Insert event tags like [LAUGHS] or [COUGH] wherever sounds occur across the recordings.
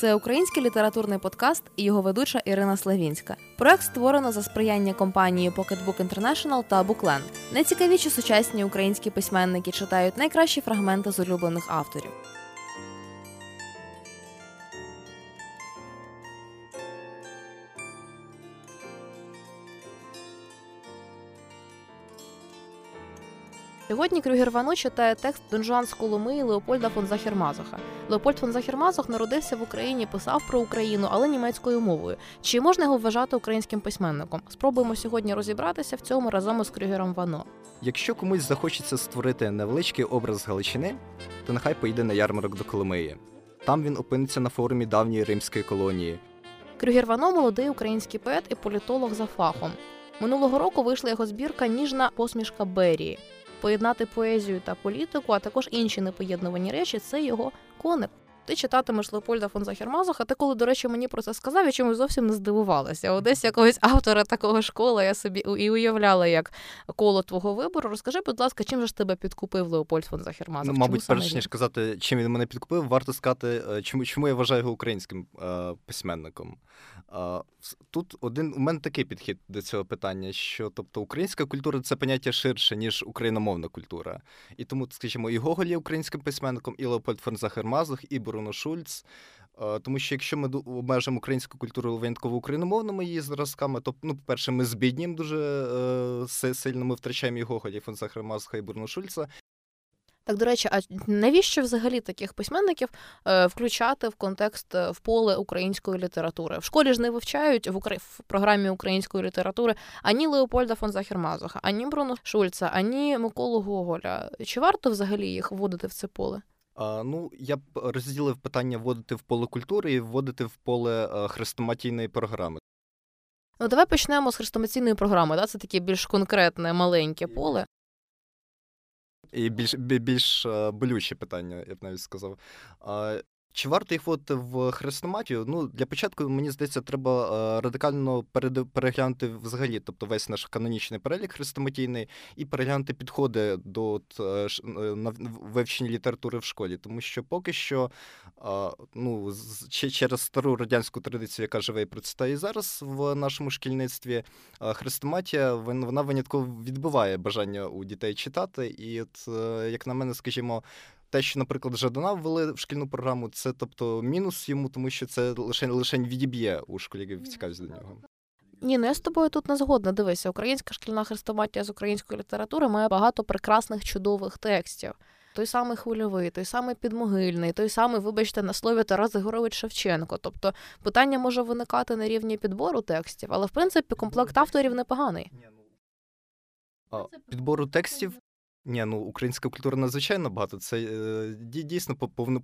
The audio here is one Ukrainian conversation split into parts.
Це український літературний подкаст і його ведуча Ірина Славінська. Проект створено за сприяння компанії Pocketbook International та Bookland. Найцікавіші сучасні українські письменники читають найкращі фрагменти з улюблених авторів. Сьогодні Крюгер Вано читає текст Донжуан з Коломиї Леопольда фон Захермазоха. Леопольд фон Захермазох народився в Україні, писав про Україну, але німецькою мовою. Чи можна його вважати українським письменником? Спробуємо сьогодні розібратися в цьому разом із Крюгером Вано. Якщо комусь захочеться створити невеличкий образ Галичини, то нехай поїде на ярмарок до Коломиї. Там він опиниться на форумі давньої римської колонії. Крюгер Вано молодий український поет і політолог за фахом. Минулого року вийшла його збірка Ніжна посмішка Берії. Поєднати поезію та політику, а також інші непоєднувані речі це його коник. Ти читатимеш Леопольда фон Захермазоха. Ти коли, до речі, мені про це сказав, я чомусь зовсім не здивувалася. Одесь якогось автора такого школи я собі і уявляла як коло твого вибору. Розкажи, будь ласка, чим же ж тебе підкупив Леопольд фон Захермазох? Ну, мабуть, перш ніж казати, чим він мене підкупив, варто сказати, е, чому чому я вважаю його українським е, письменником. Тут один у мене такий підхід до цього питання, що тобто українська культура це поняття ширше, ніж україномовна культура. І тому, скажімо, і Гоголь є українським письменником, і Леопольд фон Захермазох, і Бруно Шульц. Тому що якщо ми обмежимо українську культуру винятково україномовними її зразками, то ну, по-перше, ми збідніємо дуже е, сильно, ми втрачаємо і Гоголя, і фон Захермазха, і Бурно Шульца. Так, до речі, а навіщо взагалі таких письменників е, включати в контекст е, в поле української літератури? В школі ж не вивчають в, Укра... в програмі української літератури ані Леопольда фон Захермазуха, ані Бруно Шульца, ані Миколу Гоголя. Чи варто взагалі їх вводити в це поле? А, Ну, я б розділив питання вводити в поле культури і вводити в поле е, хрестоматійної програми. Ну, давай почнемо з хрестоматійної програми. Да? Це таке більш конкретне, маленьке поле. І більш більш болючі болюче питання, я б навіть сказав. Чи варто їх вводити в хрестоматію? Ну, для початку, мені здається, треба е, радикально переглянути взагалі, тобто весь наш канонічний перелік хрестоматійний, і переглянути підходи до от, е, вивчення літератури в школі. Тому що поки що, ну, через стару радянську традицію, яка живе і процвітає зараз в нашому шкільництві, хрестоматія вона винятково відбиває бажання у дітей читати. І, от, е, як на мене, скажімо, те, що, наприклад, Жадана ввели в шкільну програму, це тобто мінус йому, тому що це лише лише відіб'є у школярів цікавість до нього. Ні, ну я з тобою тут не згодна. Дивися, українська шкільна хрестоматія з української літератури має багато прекрасних чудових текстів. Той самий хвильовий, той самий підмогильний, той самий, вибачте, на слові Тарас Григорович Шевченко. Тобто питання може виникати на рівні підбору текстів, але в принципі комплект авторів непоганий. А, підбору текстів ні, ну українська культура надзвичайно багато. Це е, дійсно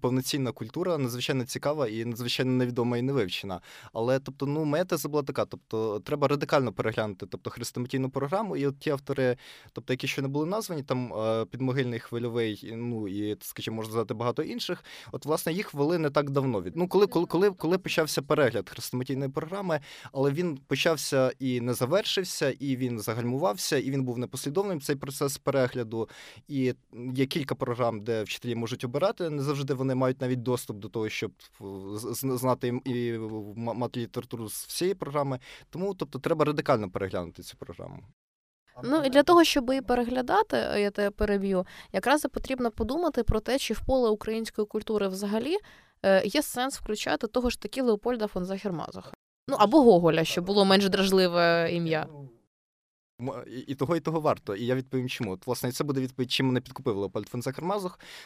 повноцінна культура, надзвичайно цікава і надзвичайно невідома і невивчена. Але тобто, ну моя теза була така: тобто, треба радикально переглянути тобто, хрестоматійну програму, і от ті автори, тобто, які ще не були названі, там е, підмогильний хвильовий, ну і скажімо, можна сказати, багато інших. От, власне, їх ввели не так давно. Від ну, коли коли, коли, коли почався перегляд хрестоматійної програми, але він почався і не завершився, і він загальмувався, і він був непослідовним цей процес перегляду. І є кілька програм, де вчителі можуть обирати. Не завжди вони мають навіть доступ до того, щоб знати і мати літературу з всієї програми. Тому, тобто, треба радикально переглянути цю програму. Ну і для того, щоб її переглядати, я тебе переб'ю, якраз потрібно подумати про те, чи в поле української культури взагалі е, є сенс включати того ж таки Леопольда фон Захермазоха. Ну або Гоголя, щоб було менш дражливе ім'я. І того, і того варто. І я відповім, чому. От, власне, це буде відповідь, чим мене підкупив Леопольд фон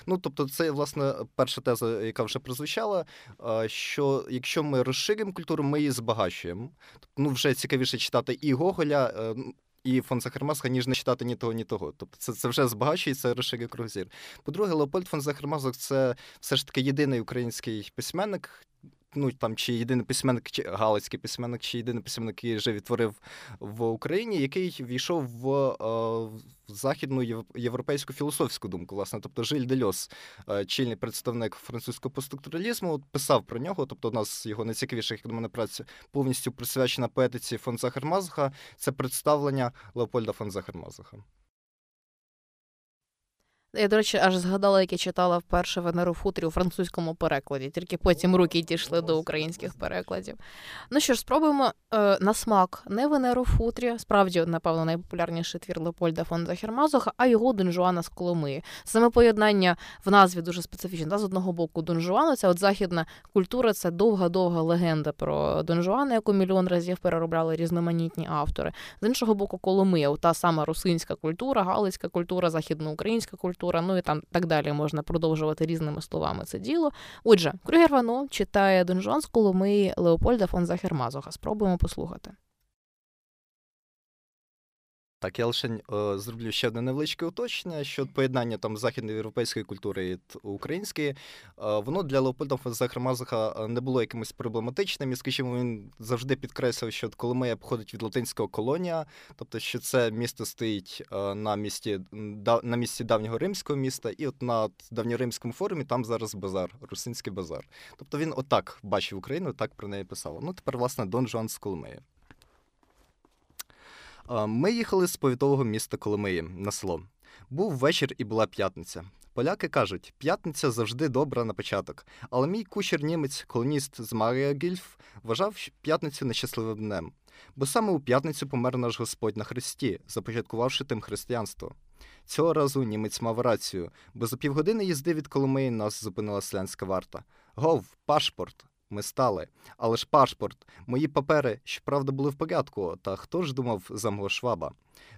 Ну, тобто, це, власне, перша теза, яка вже прозвучала, що якщо ми розширюємо культуру, ми її збагачуємо. Тобто, ну, вже цікавіше читати і Гоголя, е, і фон Захармазха, ніж не читати ні того, ні того. Тобто це це вже збагачує, це розширює кругозір. По-друге, Леопольд фон Захармазух це все ж таки єдиний український письменник, ну там чи єдиний письменник, чи галицький письменник, чи єдиний письменник, який вже відтворив в Україні, який війшов в, е, в західну європейську філософську думку. Власне, тобто Жиль Дельос, е, чільний представник французького постструктуралізму, писав про нього. Тобто, у нас його найцікавіша, як до мене праця повністю присвячена поетиці фон Захармазуха. Це представлення Леопольда фон Захармазуха. Я, до речі, аж згадала, як я читала вперше Венеру в у французькому перекладі, тільки потім руки дійшли до українських перекладів. Ну що ж, спробуємо е, на смак не Венеру в справді, напевно, найпопулярніший твір Леопольда фон Захермазуха, а його Дон Жуана з Коломиї. Саме поєднання в назві дуже специфічне. Да? З одного боку, Дон Жуану, це от західна культура, це довга-довга легенда про Дон Жуана, яку мільйон разів переробляли різноманітні автори. З іншого боку, Коломия, та сама русинська культура, галицька культура, західноукраїнська культура культура, ну і там так далі можна продовжувати різними словами це діло. Отже, Крюгер Вано читає Дон Жуан з Леопольда фон Захермазуха. Спробуємо послухати. Так, я лише е, зроблю ще одне невеличке уточнення, що поєднання там західноєвропейської культури і української, е, воно для Леопольда Захармазаха е, не було якимось проблематичним. І, скажімо, він завжди підкреслив, що Коломия походить від латинського колонія, тобто, що це місто стоїть на місці на місці давнього римського міста, і от на давньоримському форумі там зараз базар, русинський базар. Тобто він отак бачив Україну, так про неї писав. Ну тепер, власне, Дон Жуан з Коломиї. Ми їхали з повітового міста Коломиї на село. Був вечір і була п'ятниця. Поляки кажуть, п'ятниця завжди добра на початок. Але мій кучер німець, колоніст з Марія Гільф, вважав п'ятницю нещасливим днем. Бо саме у п'ятницю помер наш Господь на Христі, започаткувавши тим християнство. Цього разу німець мав рацію, бо за півгодини їзди від Коломиї нас зупинила селянська варта. Гов, пашпорт! Ми стали. Але ж пашпорт, мої папери, щоправда, були в порядку, та хто ж думав за мого шваба?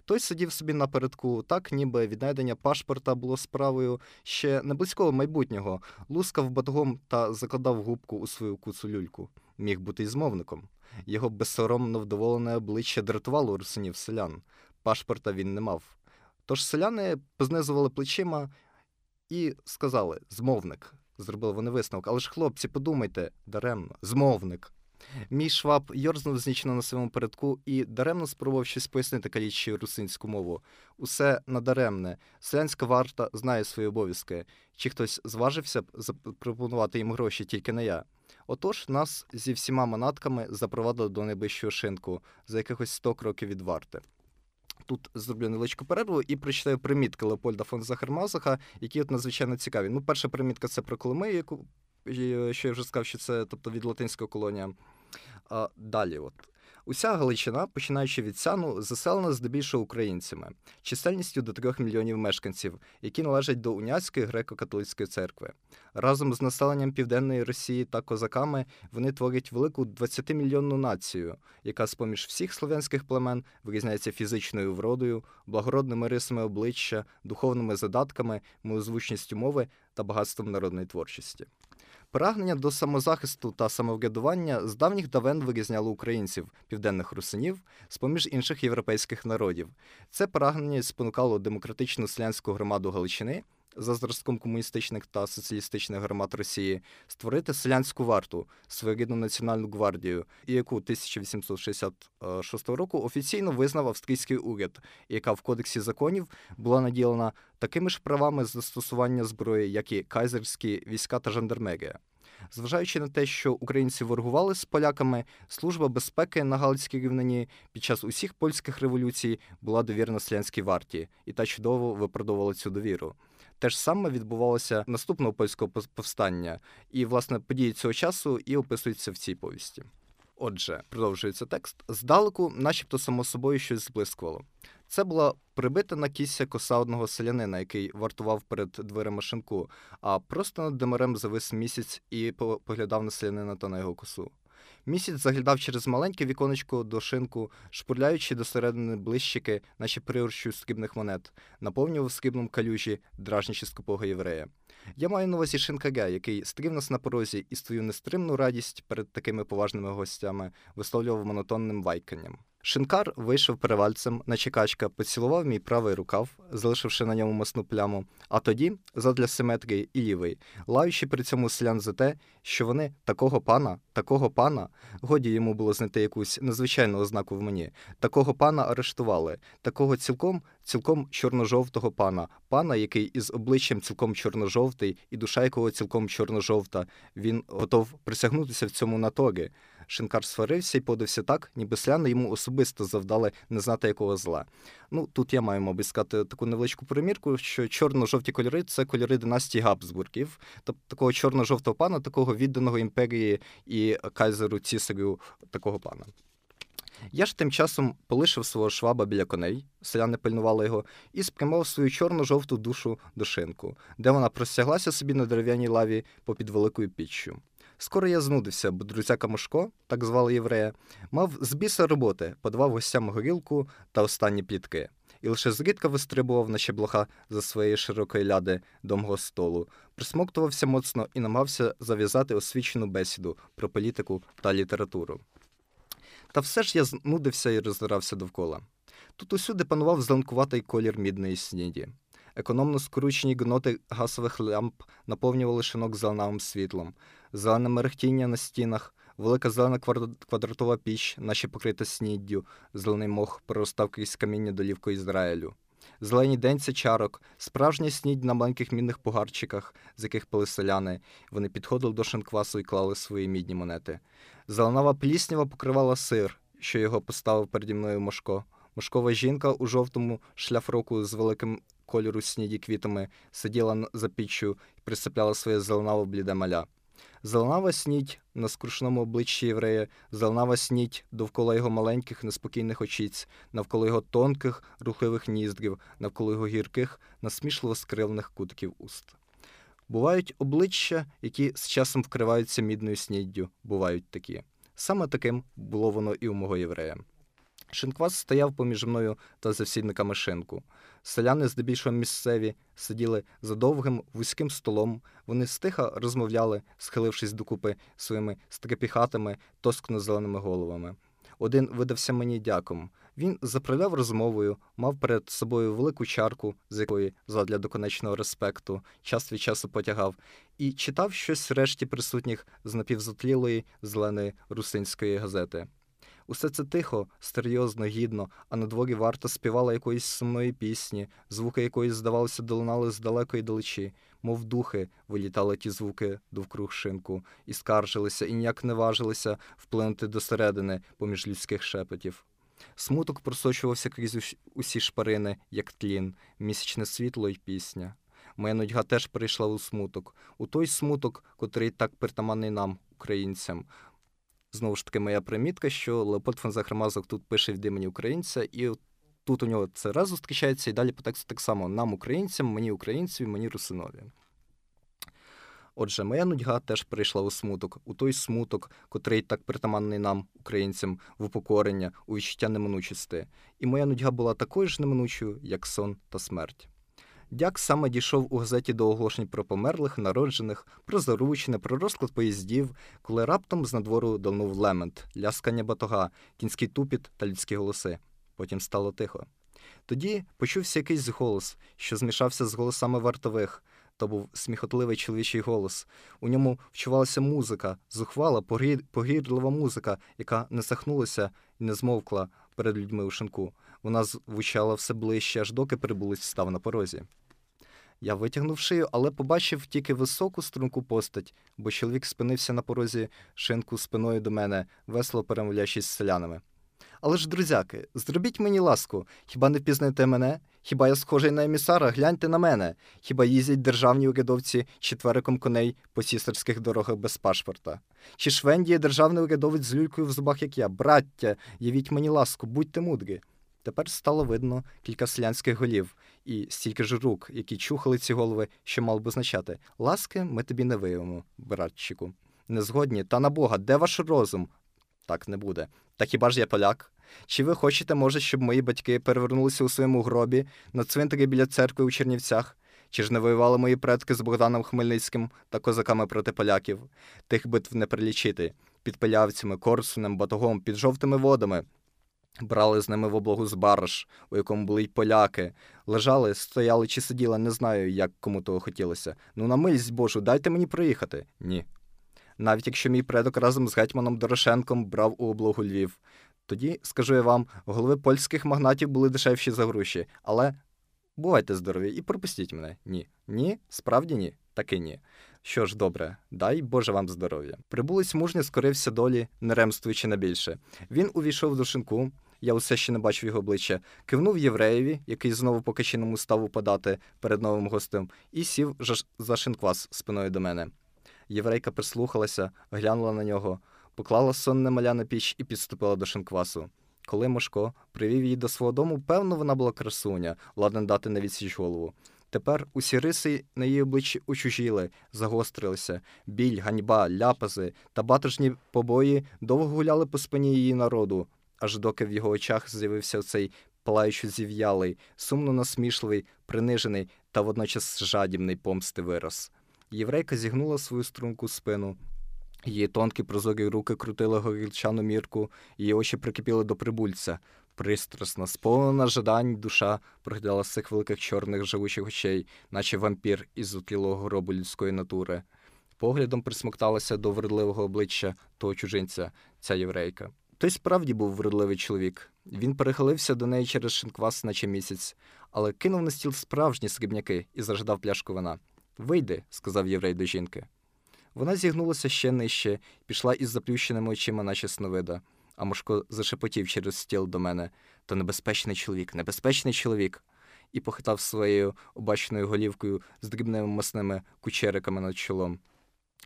Той сидів собі напередку, так ніби віднайдення пашпорта було справою ще не близького майбутнього, лускав батогом та закладав губку у свою куцу люльку. Міг бути й змовником. Його безсоромно вдоволене обличчя дратувало русинів селян. Пашпорта він не мав. Тож селяни познизували плечима і сказали змовник зробили вони висновок. Але ж, хлопці, подумайте, даремно, змовник. Мій шваб йорзнув знічно на своєму передку і даремно спробував щось пояснити калічі русинську мову. Усе надаремне. Селянська варта знає свої обов'язки. Чи хтось зважився б запропонувати їм гроші тільки не я? Отож, нас зі всіма манатками запровадили до найближчого шинку за якихось 100 кроків від варти. Тут зроблю невеличку перерву і прочитаю примітки Леопольда фон Захармазаха, які от надзвичайно цікаві. Ну, перша примітка це про Коломию, яку що я вже сказав, що це тобто від латинського колонія. А, Далі, от Уся Галичина, починаючи від Сяну, заселена здебільшого українцями, чисельністю до трьох мільйонів мешканців, які належать до уняцької греко-католицької церкви. Разом з населенням Південної Росії та козаками вони творять велику 20-мільйонну націю, яка з поміж всіх слов'янських племен вирізняється фізичною вродою, благородними рисами обличчя, духовними задатками, милозвучністю мови та багатством народної творчості. Прагнення до самозахисту та самоврядування з давніх давен вирізняло українців, південних русинів, з поміж інших європейських народів. Це прагнення спонукало демократичну селянську громаду Галичини за зразком комуністичних та соціалістичних громад Росії створити селянську варту, своєрідну національну гвардію, яку 1866 року офіційно визнав австрійський уряд, яка в кодексі законів була наділена такими ж правами застосування зброї, як і кайзерські війська та жандармерія. Зважаючи на те, що українці воргували з поляками, служба безпеки на Галицькій рівнині під час усіх польських революцій була довірена селянській варті, і та чудово виправдовувала цю довіру. Те ж саме відбувалося наступного польського повстання, і власне події цього часу і описуються в цій повісті. Отже, продовжується текст. Здалеку, начебто, само собою щось зблискувало. Це була прибита на кісся коса одного селянина, який вартував перед дверима шинку, а просто над демарем завис місяць і поглядав на селянина та на його косу. Місяць заглядав через маленьке віконечко до шинку, шпурляючи до середини блищики, наче прирощу скибних монет, наповнював скибном калюжі, дражнячи скупого єврея. Я маю на увазі шинкаря, який стрів нас на порозі і свою нестримну радість перед такими поважними гостями висловлював монотонним вайканням. Шинкар вийшов перевальцем, наче качка, поцілував мій правий рукав, залишивши на ньому масну пляму, а тоді, задля симетрії і лівий, лаючи при цьому селян за те, що вони такого пана, такого пана, годі йому було знайти якусь незвичайну ознаку в мені, такого пана арештували, такого цілком, цілком чорно-жовтого пана, пана, який із обличчям цілком чорно-жовтий і душа якого цілком чорно-жовта, він готов присягнутися в цьому на торі. Шинкар сварився і подився так, ніби селяни йому особисто завдали не знати якого зла. Ну, тут я маю, мабуть, сказати таку невеличку примірку, що чорно-жовті кольори це кольори династії Габсбургів, тобто такого чорно-жовтого пана, такого відданого імперії і кайзеру цісарю такого пана. Я ж тим часом полишив свого шваба біля коней, селяни пильнували його, і спрямував свою чорно-жовту душу до шинку, де вона простяглася собі на дерев'яній лаві попід великою піччю. Скоро я знудився, бо друзяка Мошко, так звали єврея, мав з біса роботи, подавав гостям горілку та останні плітки, і лише зрідка вистрибував наче блоха за своєї широкої ляди до мого столу, присмоктувався моцно і намагався зав'язати освічену бесіду про політику та літературу. Та все ж я знудився і роззирався довкола. Тут усюди панував зеленкуватий колір мідної сніді. Економно скручені гноти гасових лямп наповнювали шинок зеленавим світлом, зелене мерехтіння на стінах, велика зелена квадратова піч, наче покрита сніддю, зелений мох проростав крізь каміння долівку Ізраїлю. Зелені денці чарок, справжня снідь на маленьких мідних погарчиках, з яких пили селяни. Вони підходили до шинквасу і клали свої мідні монети. Зеленава пліснява покривала сир, що його поставив переді мною Мошко. Мошкова жінка у жовтому шляфроку з великим кольору сніді квітами сиділа за піччю і присипляла своє зеленаво бліде маля. Зеленава снідь на скрушному обличчі єврея, зеленава снідь довкола його маленьких, неспокійних очіць, навколо його тонких, рухливих ніздрів, навколо його гірких, насмішливо скривлених кутиків уст. Бувають обличчя, які з часом вкриваються мідною сніддю, бувають такі. Саме таким було воно і у мого єврея. Шинквас стояв поміж мною та завсідниками шинку. Селяни, здебільшого місцеві, сиділи за довгим вузьким столом. Вони стиха розмовляли, схилившись докупи своїми стрепіхатими, тоскно зеленими головами. Один видався мені дяком. Він заправляв розмовою, мав перед собою велику чарку, з якої, задля доконечного респекту, час від часу потягав, і читав щось решті присутніх з напівзотлілої зеленої русинської газети. Усе це тихо, серйозно, гідно, а на дворі варта співала якоїсь сумної пісні, звуки якої, здавалося, долинали з далекої далечі, мов духи вилітали ті звуки довкруг шинку, і скаржилися, і ніяк не важилися вплинути до середини поміж людських шепотів. Смуток просочувався крізь усі шпарини, як тлін, місячне світло й пісня. Моя нудьга теж прийшла у смуток, у той смуток, котрий так притаманний нам, українцям. Знову ж таки, моя примітка, що Леопольд фон Захармазок тут пише від імені українця, і тут у нього це раз зустрічається, і далі по тексту так само нам, українцям, мені українцеві, мені русинові. Отже, моя нудьга теж прийшла у смуток, у той смуток, котрий так притаманний нам, українцям, в упокорення, у відчуття неминучості. І моя нудьга була такою ж неминучою, як сон та смерть. Дяк саме дійшов у газеті до оголошень про померлих, народжених, про заручне, про розклад поїздів, коли раптом з надвору долнув лемент, ляскання батога, кінський тупіт та людські голоси. Потім стало тихо. Тоді почувся якийсь голос, що змішався з голосами вартових. То був сміхотливий чоловічий голос. У ньому вчувалася музика, зухвала, погірлива музика, яка не сахнулася і не змовкла перед людьми у шинку. Вона звучала все ближче, аж доки прибулець став на порозі. Я витягнув шию, але побачив тільки високу струнку постать, бо чоловік спинився на порозі шинку спиною до мене, весело перемовляючись з селянами. Але ж, друзяки, зробіть мені ласку, хіба не впізнаєте мене? Хіба я схожий на емісара? Гляньте на мене. Хіба їздять державні урядовці четвериком коней по сісарських дорогах без пашпорта? Чи швендіє державний урядовець з люлькою в зубах, як я? Браття, явіть мені ласку, будьте мудрі. Тепер стало видно кілька селянських голів і стільки ж рук, які чухали ці голови, що мав би означати ласки ми тобі не виявимо, братчику. Не згодні, та на Бога, де ваш розум? Так не буде. Та хіба ж я поляк? Чи ви хочете, може, щоб мої батьки перевернулися у своєму гробі на цвинтарі біля церкви у Чернівцях? Чи ж не воювали мої предки з Богданом Хмельницьким та козаками проти поляків? Тих битв не прилічити під пилявцями, корсунем, батогом, під жовтими водами, Брали з ними в облогу з бараш, у якому були й поляки. Лежали, стояли чи сиділи, не знаю, як кому того хотілося. Ну, на милість Божу, дайте мені проїхати. Ні. Навіть якщо мій предок разом з гетьманом Дорошенком брав у облогу Львів. Тоді, скажу я вам, голови польських магнатів були дешевші за гроші, але бувайте здорові і пропустіть мене. Ні. Ні, справді ні, таки ні. Що ж, добре, дай Боже вам здоров'я. Прибулець мужньо скорився долі, не ремствуючи на більше. Він увійшов до шинку, я усе ще не бачив його обличчя, кивнув євреєві, який знову по качиному став упадати перед новим гостем, і сів за шинквас спиною до мене. Єврейка прислухалася, глянула на нього, поклала сонне маля на піч і підступила до шинквасу. Коли Мошко привів її до свого дому, певно, вона була красуня, ладна дати на відсіч голову. Тепер усі риси на її обличчі учужіли, загострилися. Біль, ганьба, ляпази та батожні побої довго гуляли по спині її народу, аж доки в його очах з'явився цей палаючо зів'ялий, сумно насмішливий, принижений та водночас жадібний помсти вираз. Єврейка зігнула свою струнку спину. Її тонкі прозорі руки крутили горілчану мірку, її очі прикипіли до прибульця. Пристрасна, сповнена жадань душа проглядала з цих великих чорних живучих очей, наче вампір із утлілого гробу людської натури. Поглядом присмокталася до вродливого обличчя того чужинця, ця єврейка. Той справді був вродливий чоловік. Він перехилився до неї через шинквас, наче місяць, але кинув на стіл справжні срібняки і зажадав пляшку вина. Вийди, сказав єврей до жінки. Вона зігнулася ще нижче, пішла із заплющеними очима, наче сновида. А Мошко зашепотів через стіл до мене то небезпечний чоловік, небезпечний чоловік. І похитав своєю обаченою голівкою з дрібними масними кучериками над чолом.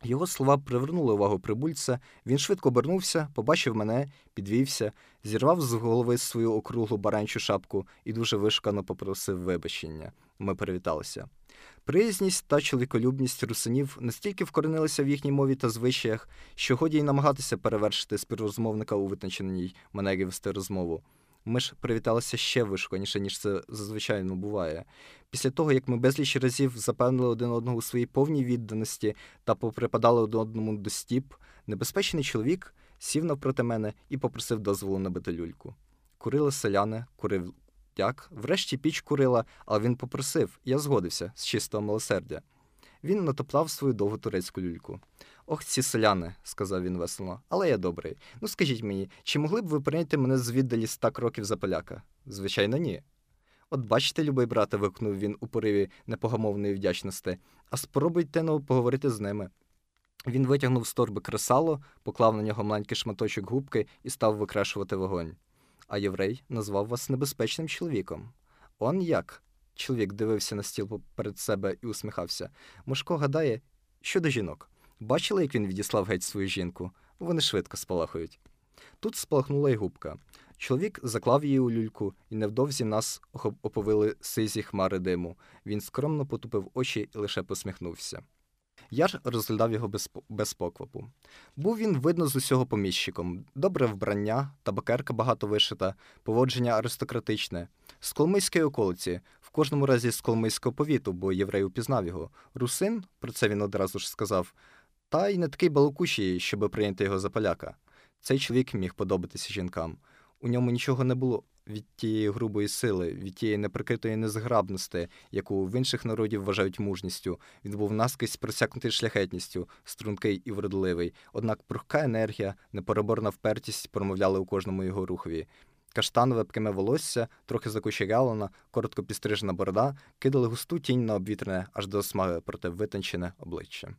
Його слова привернули увагу прибульця. Він швидко обернувся, побачив мене, підвівся, зірвав з голови свою округлу баранчу шапку і дуже вишкано попросив вибачення. Ми привіталися. Приязність та чоловіколюбність русинів настільки вкоренилися в їхній мові та звичаях, що годі й намагатися перевершити співрозмовника у витонченій манері вести розмову. Ми ж привіталися ще вишканіше, ніж це зазвичай ну, буває. Після того, як ми безліч разів запевнили один одного у своїй повній відданості та поприпадали один одному до стіп, небезпечний чоловік сів навпроти мене і попросив дозволу набити люльку. Курили селяни, курив дяк, врешті піч курила, але він попросив, я згодився з чистого милосердя. Він натоптав свою довгу турецьку люльку. Ох, ці селяни, сказав він весело, але я добрий. Ну скажіть мені, чи могли б ви прийняти мене звіддалі ста кроків за поляка? Звичайно, ні. От бачите, любий брате, вигукнув він у пориві непогамовної вдячності, а спробуйте ну, поговорити з ними. Він витягнув з торби кресало, поклав на нього маленький шматочок губки і став викрашувати вогонь. А єврей назвав вас небезпечним чоловіком. Он як? Чоловік дивився на стіл перед себе і усміхався. Мошко гадає, що до жінок. Бачили, як він відіслав геть свою жінку? Вони швидко спалахують. Тут спалахнула й губка. Чоловік заклав її у люльку, і невдовзі нас оповили сизі хмари диму. Він скромно потупив очі і лише посміхнувся. Я ж розглядав його без, без поквапу. Був він, видно, з усього поміщиком, добре вбрання, табакерка багато вишита, поводження аристократичне, з Коломийської околиці, в кожному разі з Коломийського повіту, бо єврей упізнав його. Русин, про це він одразу ж сказав, та й не такий балакучий, щоб прийняти його за поляка. Цей чоловік міг подобатися жінкам. У ньому нічого не було від тієї грубої сили, від тієї неприкритої незграбності, яку в інших народів вважають мужністю. Він був наскрізь просякнутий шляхетністю, стрункий і вродливий. Однак прухка енергія, непереборна впертість промовляли у кожному його рухові. Каштанове пкиме волосся, трохи закучерялена, коротко підстрижена борода, кидали густу тінь на обвітрене аж до смаги, проте витончене обличчя.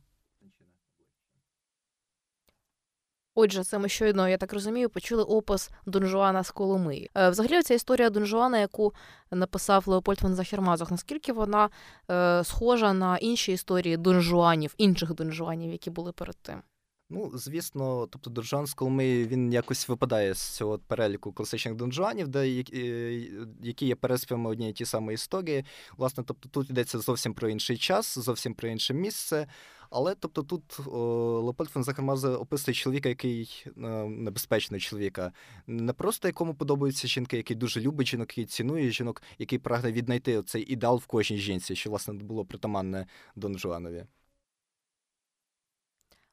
Отже, це ми щойно, я так розумію, почули опис Дон Жуана з Коломиї. Е, Взагалі, ця історія Дон Жуана, яку написав Леопольд фон Захермазох, наскільки вона е, схожа на інші історії Дон Жуанів, інших Дон Жуанів, які були перед тим? Ну, звісно, тобто Донжуан з Коломиї, він якось випадає з цього переліку класичних донжуанів, де які є переспівами однієї ті самої історії. Власне, тобто тут йдеться зовсім про інший час, зовсім про інше місце. Але тобто тут Леопольд фон Захармазе описує чоловіка, який е, небезпечний чоловіка, не просто якому подобаються жінки, який дуже любить жінок, який цінує жінок, який прагне віднайти цей ідеал в кожній жінці, що власне було притаманне Дон Жуанові.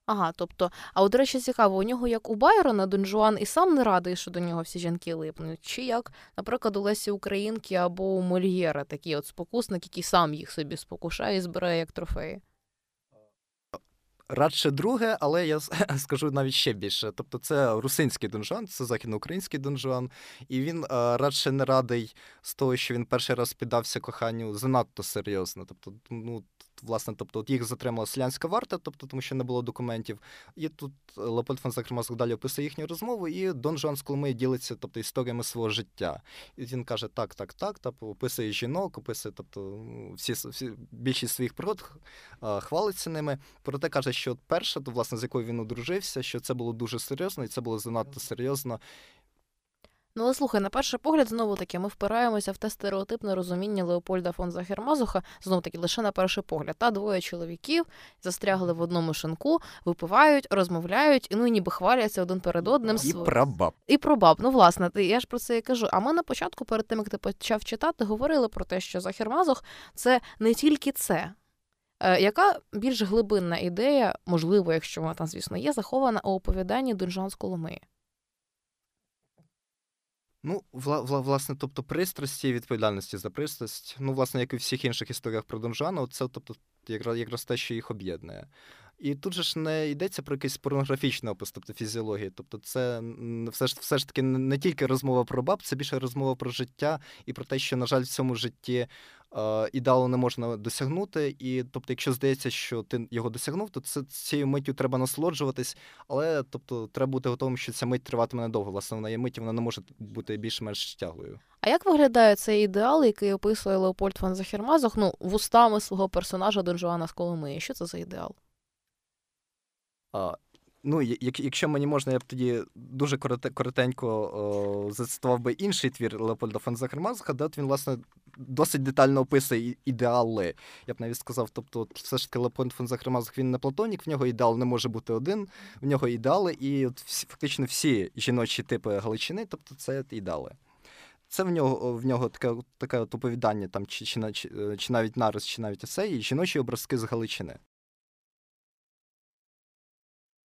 Ага, тобто, а от, до речі, цікаво, у нього як у Байрона Дон Жуан і сам не радий, що до нього всі жінки липнуть, чи як, наприклад, у Лесі Українки або у Мольєра такий от спокусник, який сам їх собі спокушає і збирає як трофеї. Радше друге, але я [LAUGHS] скажу навіть ще більше. Тобто, це русинський донжуан, це західноукраїнський донжуан, і він а, радше не радий з того, що він перший раз піддався коханню занадто серйозно. Тобто, ну власне, тобто, от їх затримала селянська варта, тобто, тому що не було документів. І тут Леопольд фон Закремазок далі описує їхню розмову, і Дон Жуан з Коломиї ділиться тобто, історіями свого життя. І він каже: так, так, так, тобто, описує жінок, описує тобто, всі, всі більшість своїх пригод, хвалиться ними. Проте каже, що перша, то, власне, з якою він одружився, що це було дуже серйозно, і це було занадто серйозно. Ну, але слухай, на перший погляд, знову таки, ми впираємося в те стереотипне розуміння Леопольда фон Захермазуха, знову таки, лише на перший погляд. Та двоє чоловіків застрягли в одному шинку, випивають, розмовляють, і ну ніби хваляться один перед одним. І про баб. І про баб. Ну, власне, я ж про це і кажу. А ми на початку, перед тим як ти почав читати, говорили про те, що Захермазух це не тільки це. Е, яка більш глибинна ідея, можливо, якщо вона там, звісно, є, захована у оповіданні Дунжан з Коломиї? Ну, вла, вла, власне, тобто пристрасті відповідальності за пристрасть, ну, власне, як і в всіх інших історіях про Донжана, це тобто, якраз, якраз те, що їх об'єднує. І тут же ж не йдеться про якийсь порнографічний опис, тобто фізіології. Тобто, це все ж все ж таки не тільки розмова про баб, це більше розмова про життя і про те, що, на жаль, в цьому житті ідеалу не можна досягнути. І тобто, якщо здається, що ти його досягнув, то це цією миттю треба насолоджуватись, але тобто треба бути готовим, що ця мить триватиме недовго. Власне, вона є миті, вона не може бути більш-менш тяглою. А як виглядає цей ідеал, який описує Леопольд фон Захер-Мазох, ну, вустами свого персонажа Дон Жуана з Коломиї? Що це за ідеал? А, Ну, якщо мені можна, я б тоді дуже коротенько о, зацитував би інший твір Леопольда фон Захер-Мазоха, де він, власне, досить детально описує ідеали. Я б навіть сказав, тобто, все ж таки Леопольд фон Захер-Мазох, він не платонік, в нього ідеал не може бути один, в нього ідеали, і от всі, фактично всі жіночі типи Галичини, тобто це ідеали. Це в нього в нього таке таке от оповідання, там, чи, чи, чи, чи навіть нарис, чи навіть есеї, жіночі образки з Галичини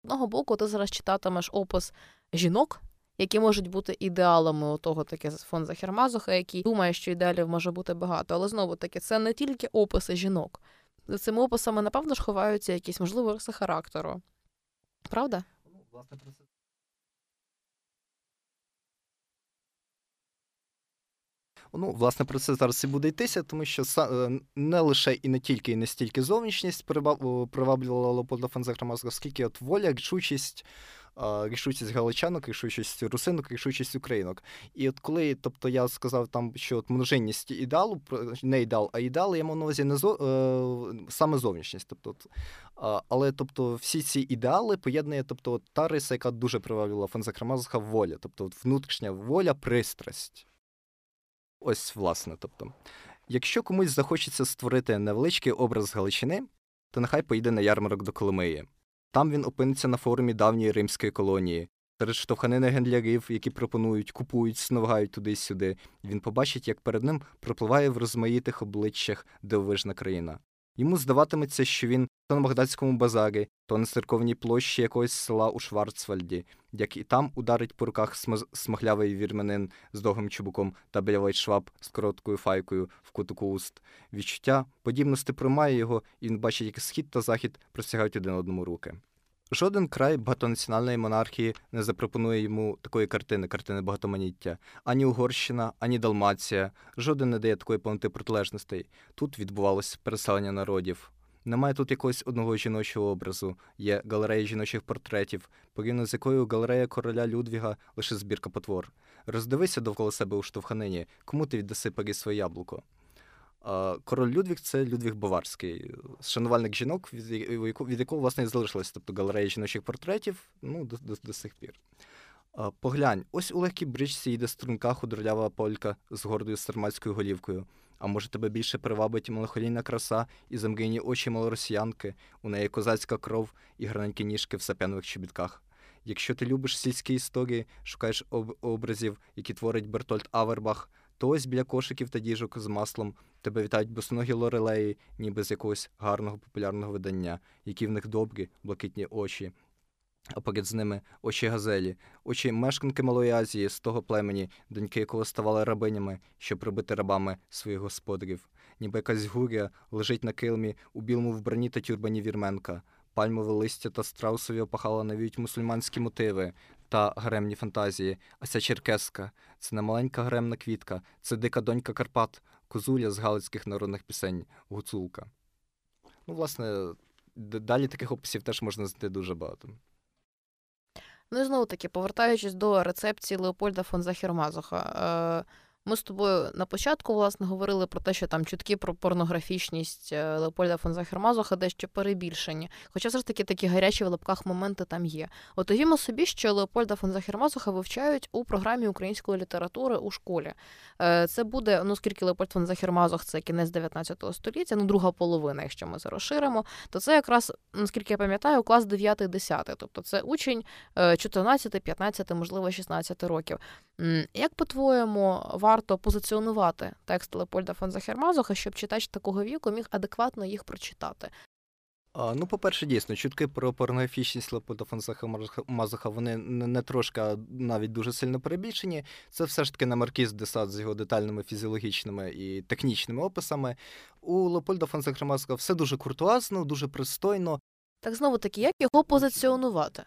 одного боку, ти зараз читатимеш опис жінок, які можуть бути ідеалами того таке фон Захермазуха, який думає, що ідеалів може бути багато. Але знову таки, це не тільки описи жінок. За цими описами, напевно ж, ховаються якісь можливо риси характеру. Правда? Ну, власне, про це Ну, власне, про це зараз і буде йтися, тому що е, не лише і не тільки, і не стільки зовнішність приваблювала Леопольда Фанзакрамазга, скільки от воля, рішучість, рішучість галичанок, рішучість русинок, рішучість українок. І от коли, тобто я сказав там, що от множинність ідеалу, не ідеал, а ідеал, я мав на увазі не зо, е, саме зовнішність. Тобто, але тобто всі ці ідеали поєднує тобто, от, та риса, яка дуже приваблювала Фанзакрамазга, воля, тобто от, внутрішня воля, пристрасть. Ось, власне. тобто. Якщо комусь захочеться створити невеличкий образ Галичини, то нехай поїде на ярмарок до Коломиї. Там він опиниться на форумі давньої римської колонії, серед штовханини гендлярів, які пропонують, купують, сновгають туди й сюди, він побачить, як перед ним пропливає в розмаїтих обличчях дивовижна країна. Йому здаватиметься, що він то на Багдадському базарі, то на церковній площі якогось села у Шварцвальді, як і там ударить по руках смаглявий вірменин з довгим чубуком та білявий шваб з короткою файкою в кутику уст. Відчуття подібності приймає його, і він бачить, як схід та захід простягають один одному руки. Жоден край багатонаціональної монархії не запропонує йому такої картини, картини багатоманіття. Ані Угорщина, ані Далмація. Жоден не дає такої повноти протилежностей. Тут відбувалося переселення народів. Немає тут якогось одного жіночого образу, є галерея жіночих портретів, порівняно з якою галерея короля Людвіга лише збірка потвор. Роздивися довкола себе у штовханині, кому ти віддаси парі своє яблуко. Король Людвіг це Людвіг Баварський, шанувальник жінок, від якого власне і залишилась тобто галерея жіночих портретів ну, до, до, до сих пір. Поглянь, ось у легкій бричці йде струнка худорлява полька з гордою сарматською голівкою. А може тебе більше привабить меланхолійна краса і замгині очі малоросіянки, у неї козацька кров і граненькі ніжки в сапянових чобітках. Якщо ти любиш сільські історії, шукаєш об образів, які творить Бертольд Авербах, то біля кошиків та діжок з маслом. Тебе вітають босоногі лорелеї, ніби з якогось гарного популярного видання, які в них добрі, блакитні очі. А поряд з ними очі газелі, очі мешканки Малої Азії з того племені, доньки якого ставали рабинями, щоб робити рабами своїх господарів, ніби якась гуря лежить на килмі у білому вбранні та тюрбані вірменка, пальмове листя та страусові опахала навіть мусульманські мотиви та гаремні фантазії, а ця черкеска це не маленька гаремна квітка, це дика донька Карпат, козуля з галицьких народних пісень, гуцулка. Ну, власне, далі таких описів теж можна знайти дуже багато. Ну і знову таки, повертаючись до рецепції Леопольда фон Захермазуха, е, ми з тобою на початку власне говорили про те, що там чутки про порнографічність е, Леопольда фон Захермазуха дещо перебільшені. Хоча все ж таки такі гарячі в лапках моменти там є. От уявімо собі, що Леопольда фон Захермазуха вивчають у програмі української літератури у школі. Е, це буде, ну скільки Леопольд фон Захермазух це кінець 19 століття, ну друга половина, якщо ми розширимо, то це якраз, наскільки я пам'ятаю, клас 9-10. Тобто це учень 14, 15, можливо, 16 років. Як по-твоєму, варто позиціонувати текст Леопольда фон Захермазуха, щоб читач такого віку міг адекватно їх прочитати? А, Ну, по-перше, дійсно, чутки про порнографічність Леопольда фон Захермазуха, вони не, не трошки, а навіть дуже сильно перебільшені. Це все ж таки не Маркіз Десад з його детальними фізіологічними і технічними описами. У Леопольда фон Захермазуха все дуже куртуазно, дуже пристойно. Так знову таки, як його позиціонувати?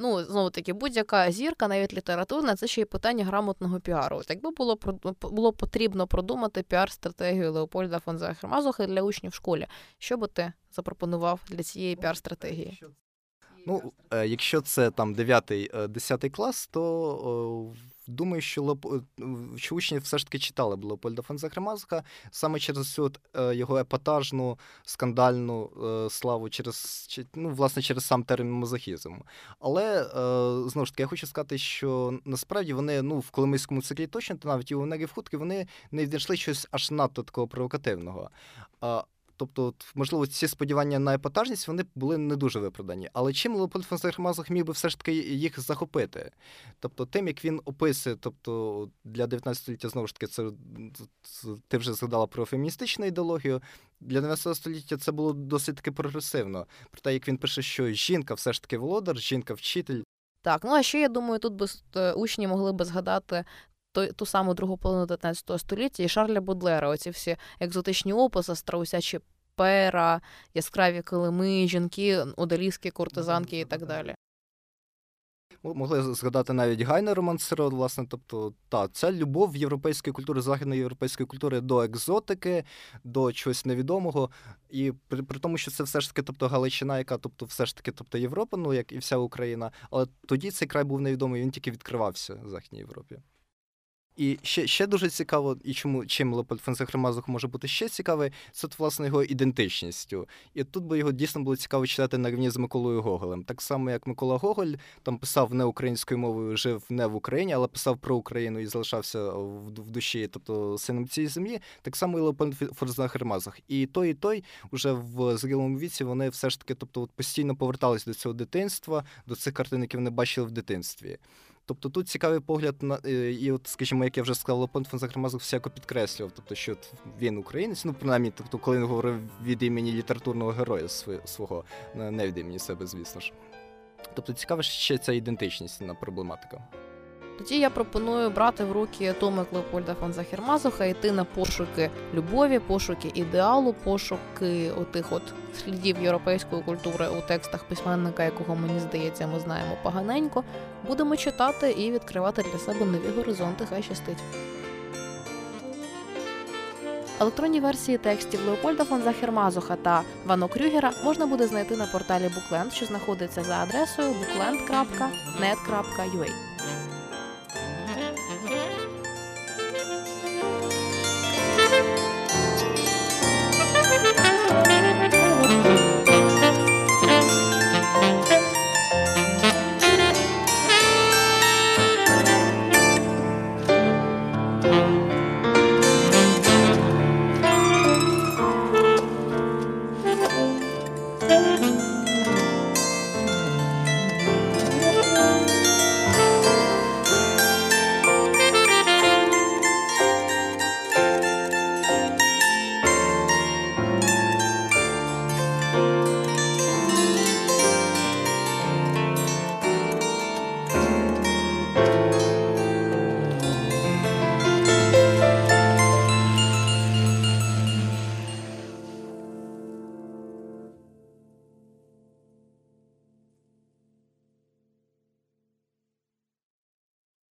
Ну, знову таки, будь-яка зірка, навіть літературна, це ще й питання грамотного піару. От Якби було було потрібно продумати піар-стратегію Леопольда фон Захермазуха для учнів в школі, що би ти запропонував для цієї піар-стратегії? Ну, е, якщо це там 9-10 е, клас, то думаю, що Леп... що учні все ж таки читали б Леопольда фон Захремазуха саме через цю е, його епатажну скандальну славу, через ну, власне через сам термін мазохізм. Але знову ж таки, я хочу сказати, що насправді вони ну в коломийському циклі точно, то навіть і у Негів Хутки вони не знайшли щось аж надто такого провокативного. Тобто, можливо, ці сподівання на епатажність вони були не дуже виправдані. Але чим Леопольд фон Захармазах міг би все ж таки їх захопити? Тобто, тим, як він описує, тобто для 19 століття знову ж таки, це ти вже згадала про феміністичну ідеологію. Для 19 століття це було досить таки прогресивно. Про те, як він пише, що жінка все ж таки володар, жінка вчитель. Так, ну а ще я думаю, тут би е, учні могли би згадати ту, ту саму другу половину 19 століття і Шарля Будлера. Оці всі екзотичні описи, страусячі пера, яскраві килими, жінки, одалізькі куртизанки і так далі. Могли згадати навіть Гайна Роман Сирот, власне, тобто, та, це любов європейської культури, західної європейської культури до екзотики, до чогось невідомого. І при, при тому, що це все ж таки тобто, Галичина, яка тобто, все ж таки тобто, Європа, ну як і вся Україна. Але тоді цей край був невідомий, він тільки відкривався в Західній Європі. І ще ще дуже цікаво, і чому чим Леопольд фон може бути ще цікавий, це власне його ідентичністю. І тут би його дійсно було цікаво читати на рівні з Миколою Гоголем. Так само, як Микола Гоголь там писав не українською мовою, жив не в Україні, але писав про Україну і залишався в, в душі, тобто сином цієї землі. Так само і Леопольд фон І той, і той уже в зрілому віці вони все ж таки, тобто, от постійно повертались до цього дитинства, до цих картин, які вони бачили в дитинстві. Тобто тут цікавий погляд на е, і, от, скажімо, як я вже сказав, Лопон фон Захармазов всяко підкреслював, тобто, що він українець, ну принаймні, тобто, коли він говорив від імені літературного героя свого, не від імені себе, звісно ж. Тобто цікава ще ця ідентичність на проблематика. Тоді я пропоную брати в руки томик Леопольда фон Захермазуха, йти на пошуки любові, пошуки ідеалу, пошуки отих от слідів європейської культури у текстах письменника, якого мені здається, ми знаємо поганенько. Будемо читати і відкривати для себе нові горизонти. Хай щастить. Електронні версії текстів Леопольда фон Захермазуха та Вано Крюгера можна буде знайти на порталі Bookland, що знаходиться за адресою bookland.net.ua.